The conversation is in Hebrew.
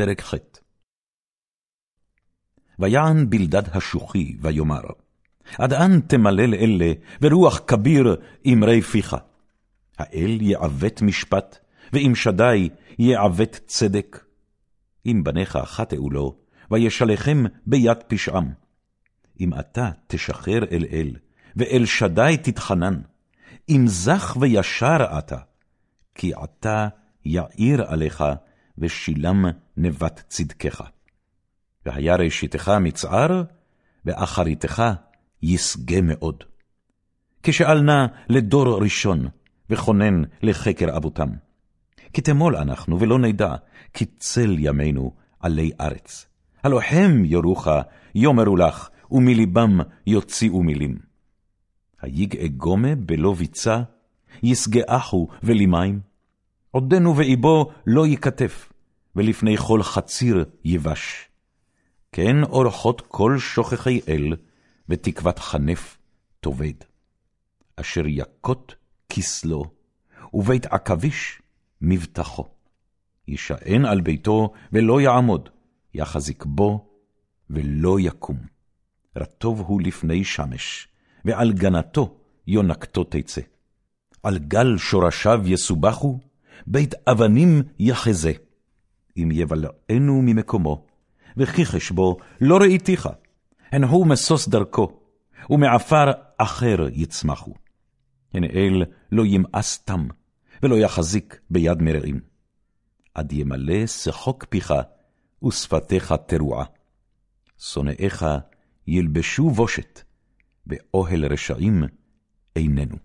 פרק ח' ויען בלדד השוחי, ויאמר, עד אן תמלל אלה, ורוח כביר אמרי פיך. האל יעוות משפט, ואם שדי יעוות צדק. אם בניך חטאו לו, וישלחם ביד פשעם. אם אתה תשחרר אל אל, ואל שדי תתחנן, אם זך וישר אתה, כי עתה יאיר עליך, ושילם נבת צדקך. והיה ראשיתך מצער, ואחריתך ישגה מאוד. כשאל נא לדור ראשון, וכונן לחקר אבותם. כי תמול אנחנו, ולא נדע, כי צל ימינו עלי ארץ. הלא הם יורוך, יאמרו לך, ומלבם יוציאו מילים. היגעה גומה בלא ביצה, ישגאחו ולימים. עודנו ואיבו לא ייכתף, ולפני כל חציר יבש. כן אורחות כל שוכחי אל, ותקוות חנף תאבד. אשר יכות כסלו, ובית עכביש מבטחו. יישען על ביתו ולא יעמוד, יחזיק בו ולא יקום. רטוב הוא לפני שמש, ועל גנתו יונקתו תצא. על גל שורשיו יסובחו, בית אבנים יחזה. אם יבלענו ממקומו, וכיחש בו לא ראיתיך, הן הוא משוש דרכו, ומעפר אחר יצמחו. הן אל לא ימאס תם, ולא יחזיק ביד מרעים. עד ימלא שחוק פיך, ושפתיך תרועה. שונאיך ילבשו בושת, באוהל רשעים איננו.